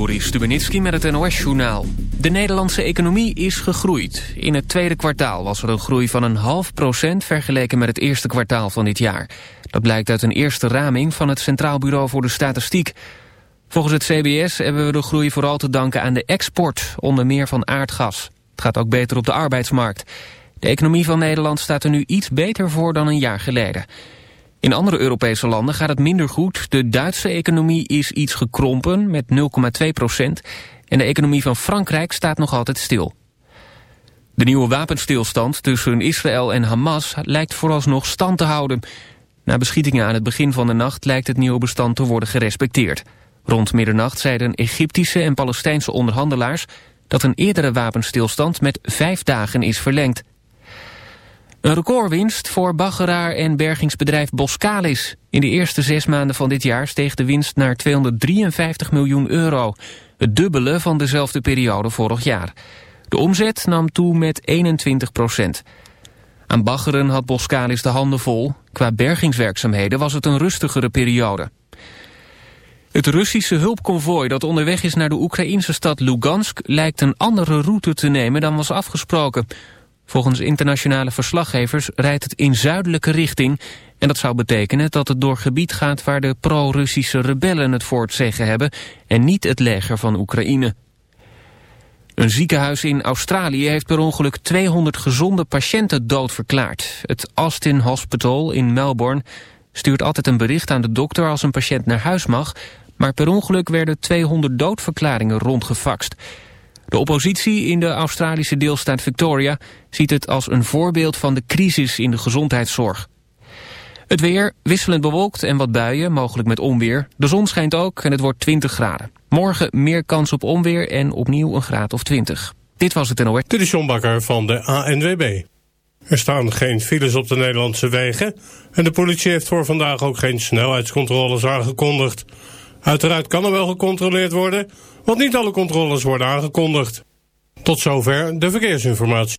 Joris Stubenitski met het NOS-journaal. De Nederlandse economie is gegroeid. In het tweede kwartaal was er een groei van een half procent... vergeleken met het eerste kwartaal van dit jaar. Dat blijkt uit een eerste raming van het Centraal Bureau voor de Statistiek. Volgens het CBS hebben we de groei vooral te danken aan de export... onder meer van aardgas. Het gaat ook beter op de arbeidsmarkt. De economie van Nederland staat er nu iets beter voor dan een jaar geleden... In andere Europese landen gaat het minder goed. De Duitse economie is iets gekrompen met 0,2 procent. En de economie van Frankrijk staat nog altijd stil. De nieuwe wapenstilstand tussen Israël en Hamas lijkt vooralsnog stand te houden. Na beschietingen aan het begin van de nacht lijkt het nieuwe bestand te worden gerespecteerd. Rond middernacht zeiden Egyptische en Palestijnse onderhandelaars... dat een eerdere wapenstilstand met vijf dagen is verlengd. Een recordwinst voor baggeraar en bergingsbedrijf Boskalis. In de eerste zes maanden van dit jaar steeg de winst naar 253 miljoen euro. Het dubbele van dezelfde periode vorig jaar. De omzet nam toe met 21 procent. Aan baggeren had Boskalis de handen vol. Qua bergingswerkzaamheden was het een rustigere periode. Het Russische hulpconvooi dat onderweg is naar de Oekraïnse stad Lugansk... lijkt een andere route te nemen dan was afgesproken... Volgens internationale verslaggevers rijdt het in zuidelijke richting... en dat zou betekenen dat het door gebied gaat waar de pro-Russische rebellen het voor het zeggen hebben... en niet het leger van Oekraïne. Een ziekenhuis in Australië heeft per ongeluk 200 gezonde patiënten doodverklaard. Het Austin Hospital in Melbourne stuurt altijd een bericht aan de dokter als een patiënt naar huis mag... maar per ongeluk werden 200 doodverklaringen rondgefaxt... De oppositie in de Australische deelstaat Victoria ziet het als een voorbeeld van de crisis in de gezondheidszorg. Het weer wisselend bewolkt en wat buien, mogelijk met onweer. De zon schijnt ook en het wordt 20 graden. Morgen meer kans op onweer en opnieuw een graad of 20. Dit was het NOS. Dit is John Bakker van de ANWB. Er staan geen files op de Nederlandse wegen... en de politie heeft voor vandaag ook geen snelheidscontroles aangekondigd. Uiteraard kan er wel gecontroleerd worden, want niet alle controles worden aangekondigd. Tot zover de verkeersinformatie.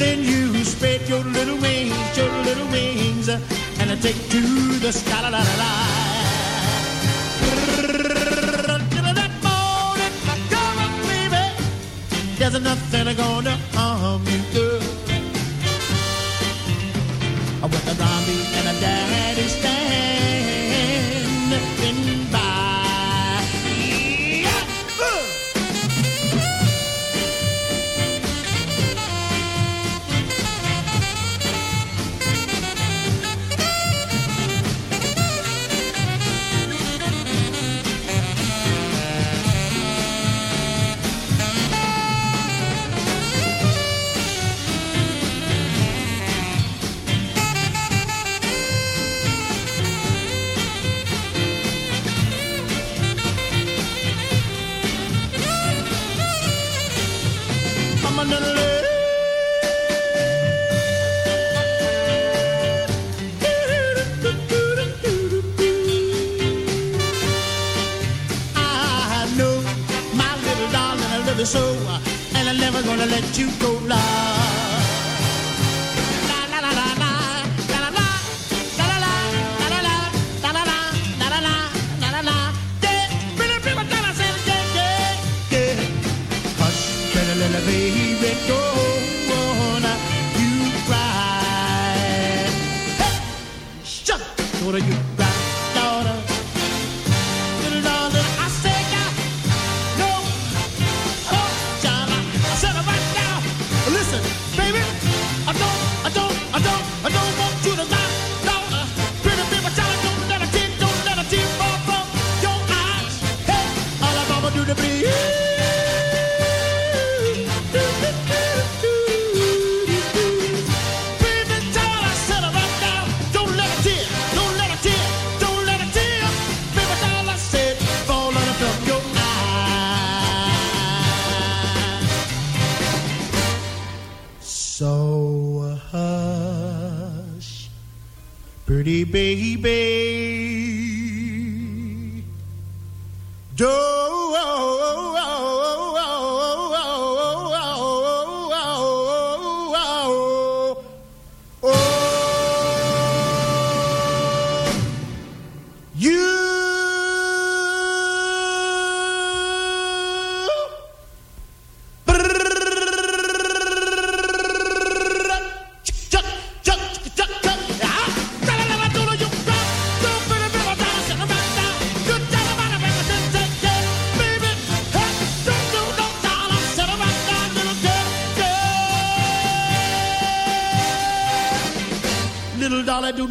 Then you spread your little wings, your little wings, and I take to the sky. La, la, la, la. There's nothing gonna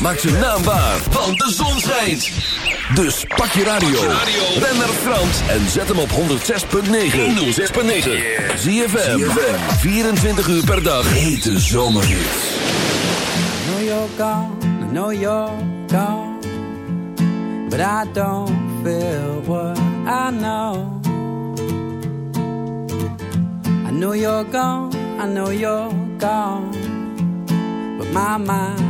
Maak zijn naam waar, want de zon schijnt. Dus pak je radio. Ben naar Frans en zet hem op 106.9. 106.9. ZFM. 24 uur per dag. Hete zomerhits. I know you're gone, I know you're gone. But I don't feel what I know. I know you're gone, I know you're gone. But my mind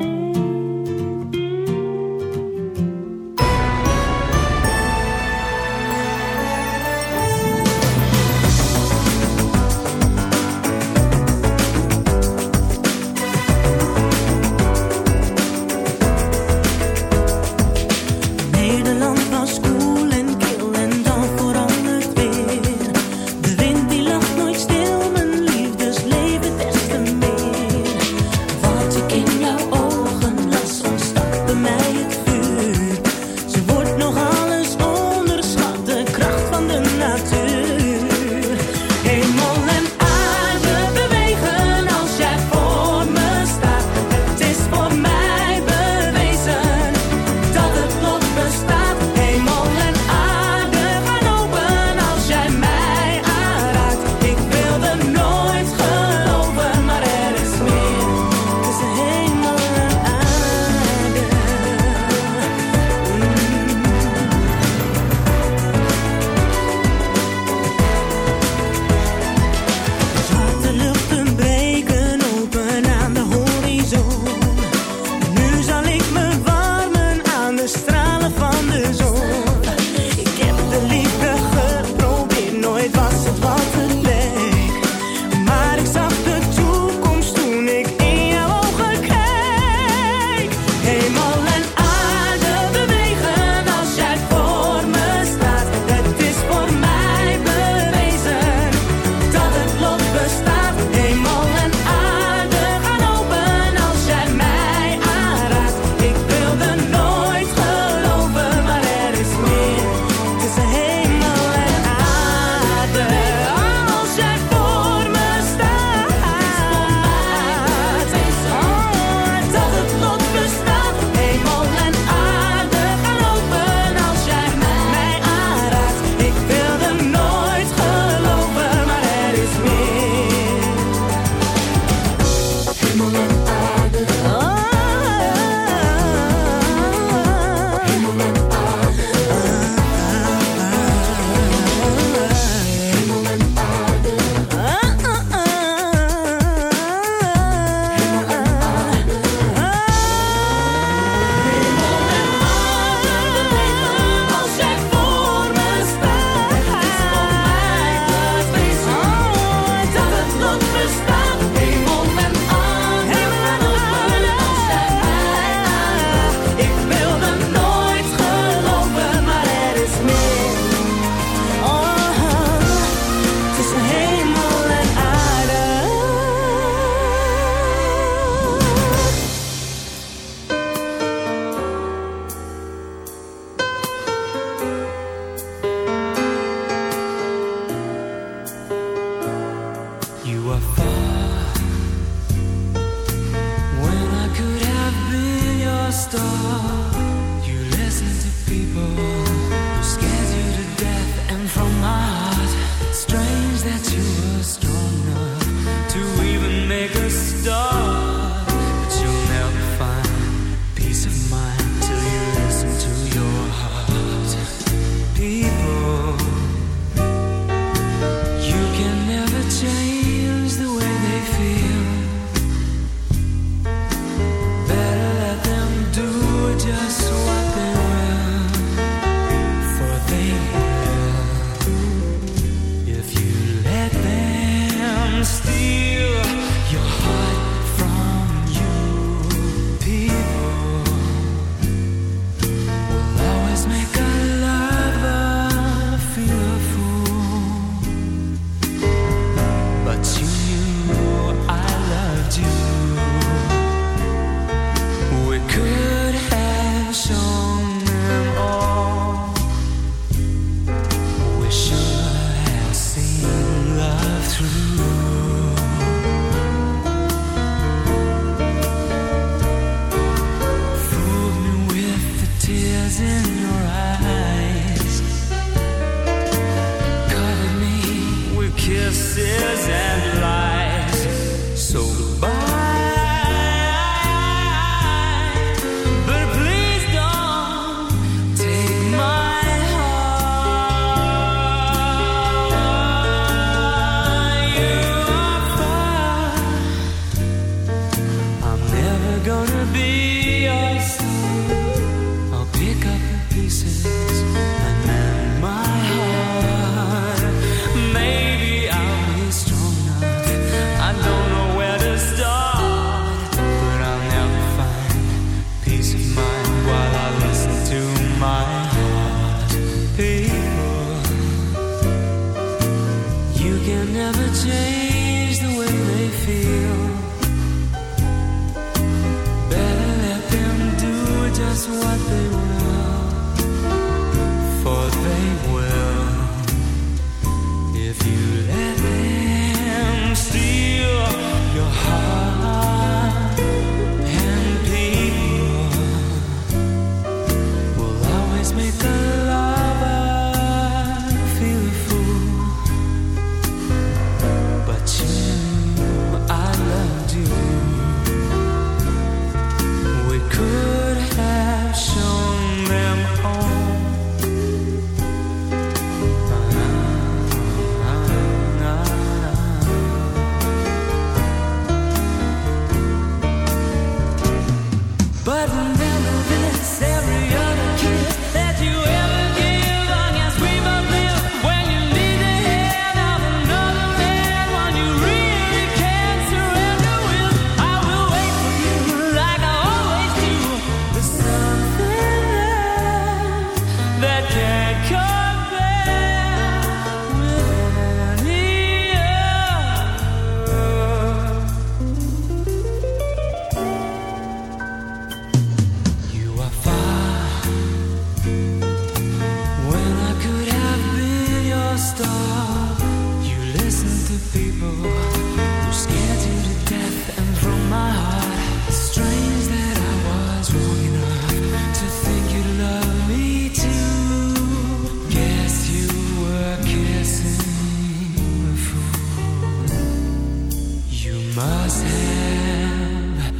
Must have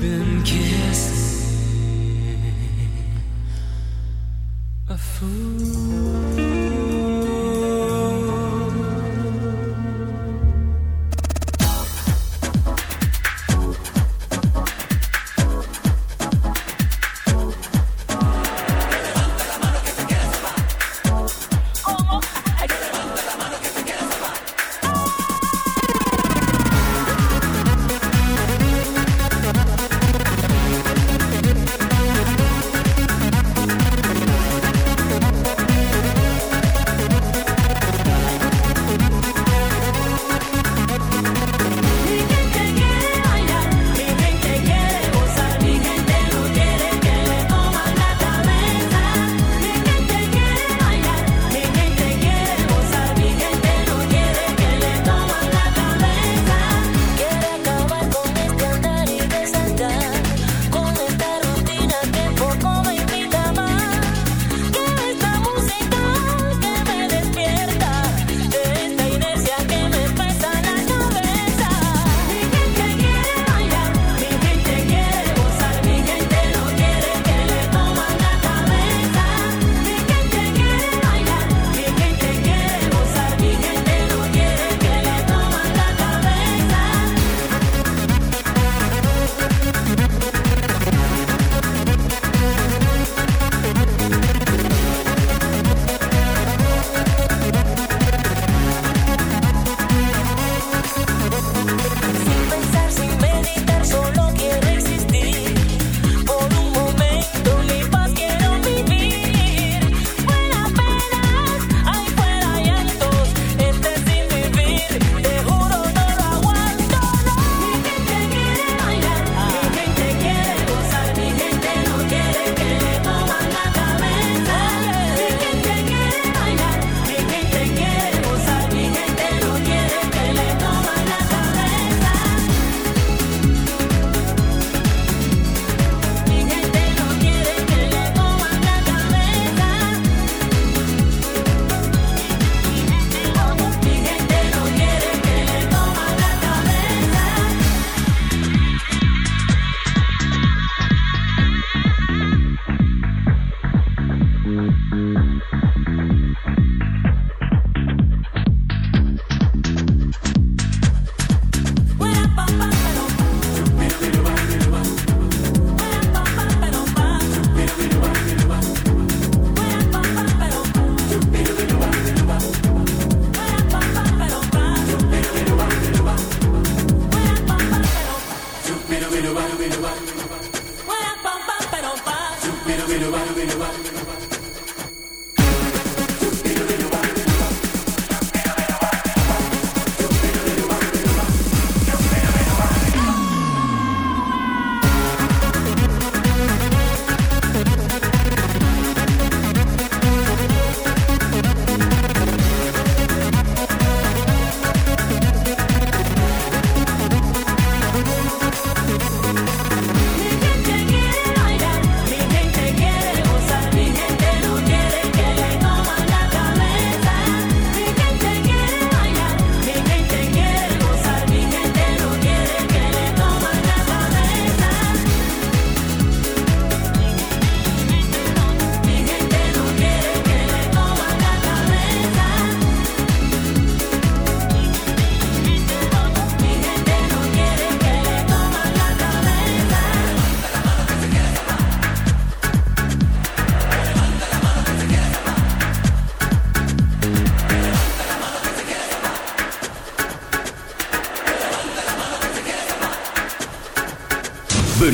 been kissing a Thank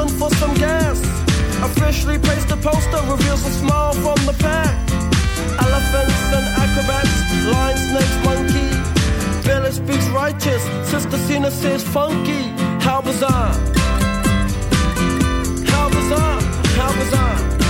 calling for some gas. Officially placed a poster, reveals a smile from the pack. Elephants and acrobats, lion's snakes, monkey. Village speaks righteous, Sister Sina says funky. How bizarre! How bizarre! How bizarre!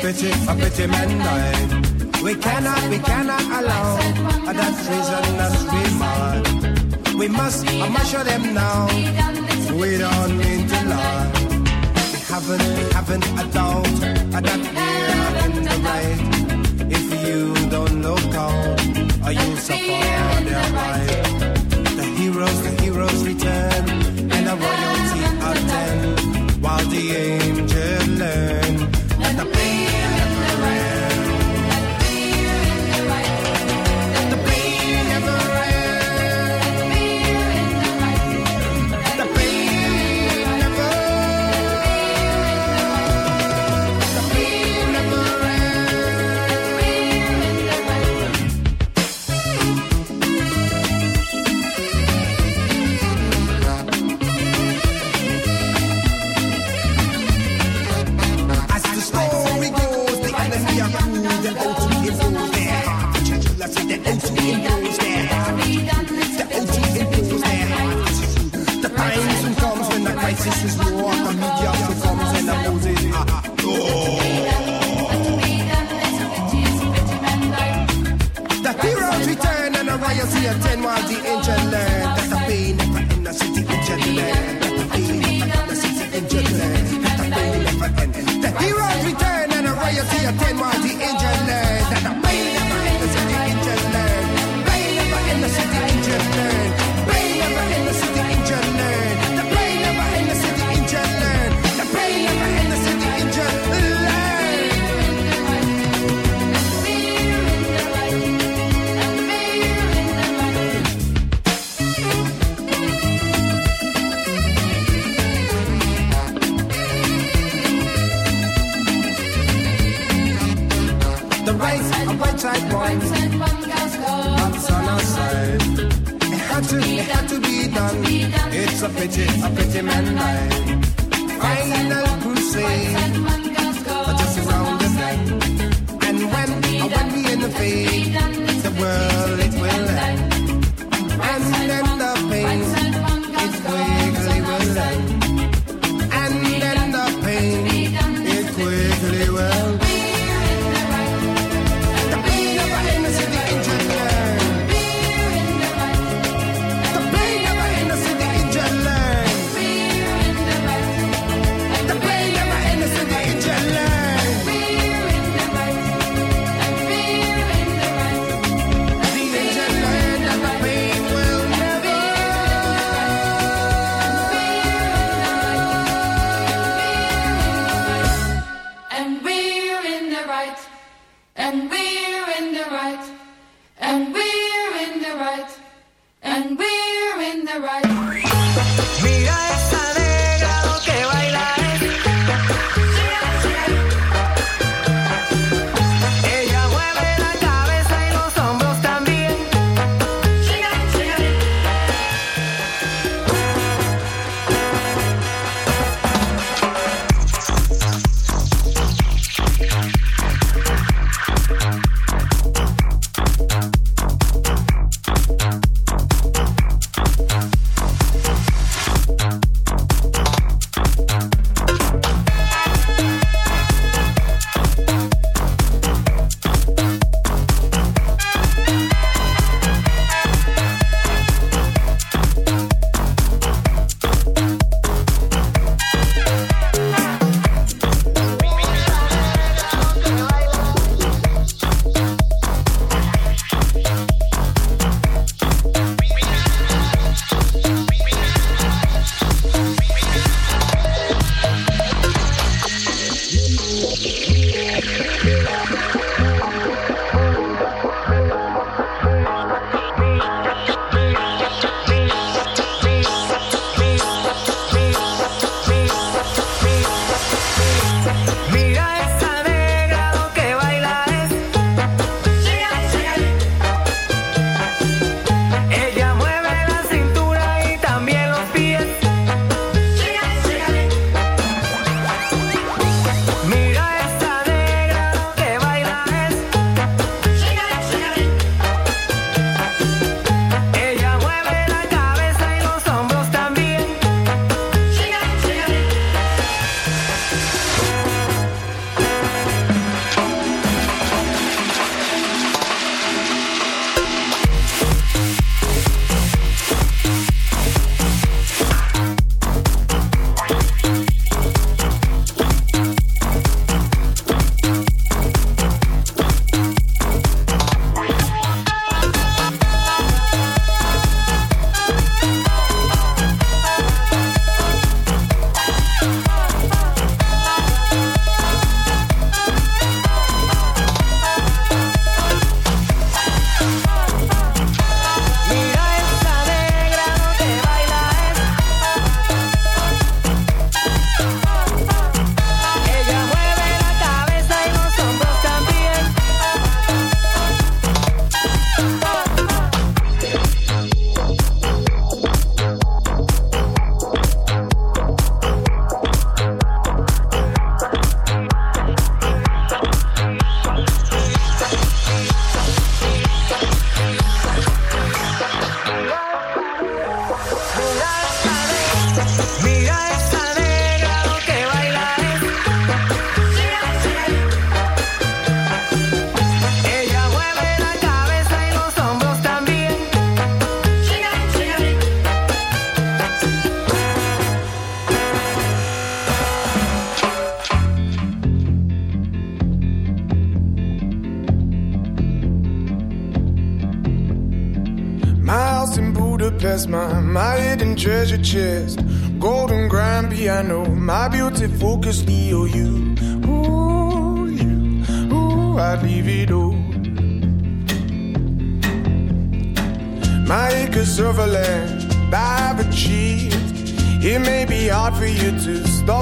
pity, a pity mankind. We cannot, we cannot allow that treason that we mind. We must, I must show them now. We don't mean to lie. We haven't, we haven't a doubt that we're in the right. If you don't look out, or you'll suffer their right. The heroes, the heroes return.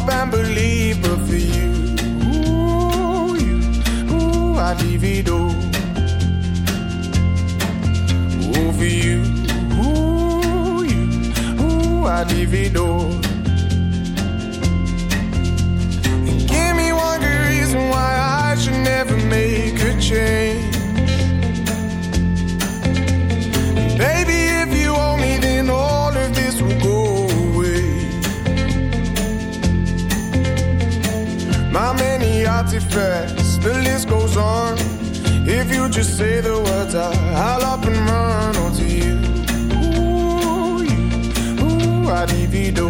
bamboo dress. The list goes on. If you just say the words, I'll up and run onto to you. Ooh, you. Ooh, I divido.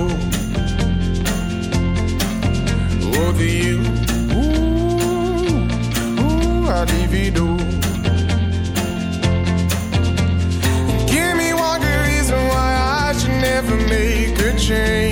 Oh, to you. Ooh, ooh, I divido. Give me one good reason why I should never make a change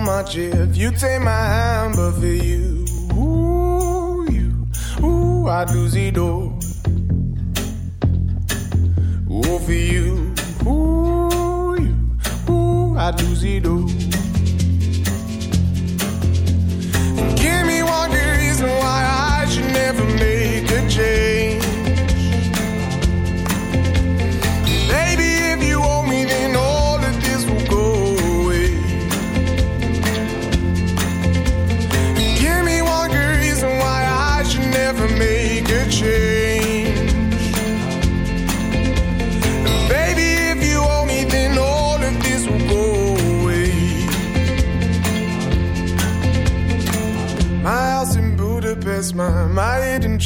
Much. If you take my hand, but for you, ooh, you, ooh, I'd lose it all. Ooh, for you, ooh, you, ooh, I'd lose it all. Give me one good reason why I should never make a change.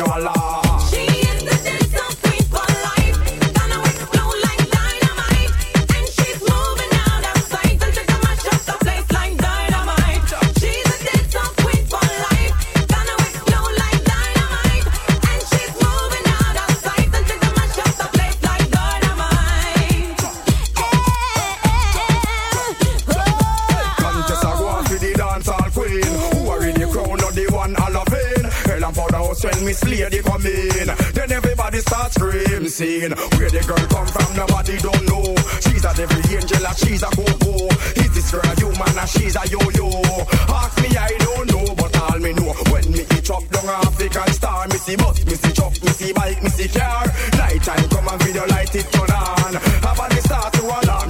you a lot. Miss Lady come in, then everybody starts screaming, saying, Where the girl come from, nobody don't know. She's a devil angel, and she's a go-go. Is this girl human, and she's a yo-yo? Ask me, I don't know, but all me know. When me eat up down African star, me see bus, me see truck, me see bike, me see car. Night time come and video light it turn on. Have a start to alarm,